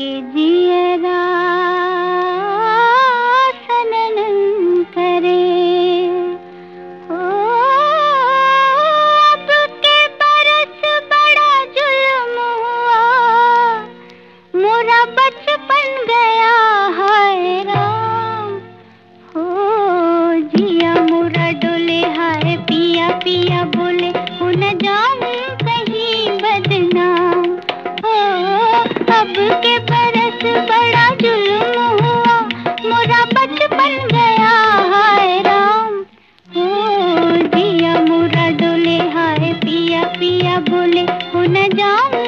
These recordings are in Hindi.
के जिया बोले हो न जाऊँ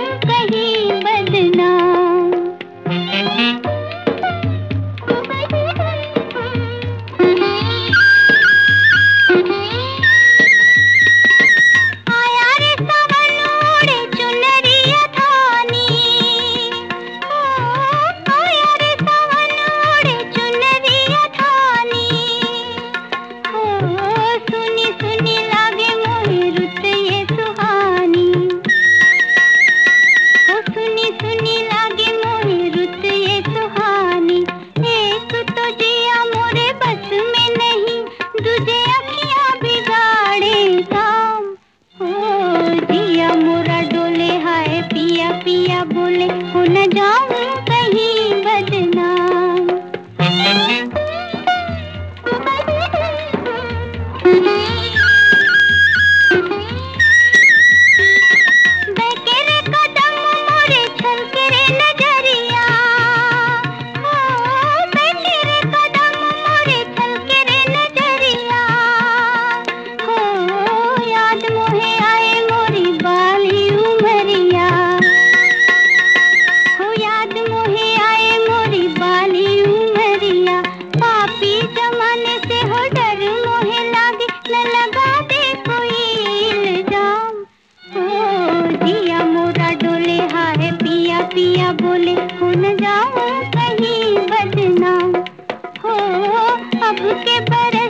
सुन जाऊँ कहीं बजना हो अब के बरे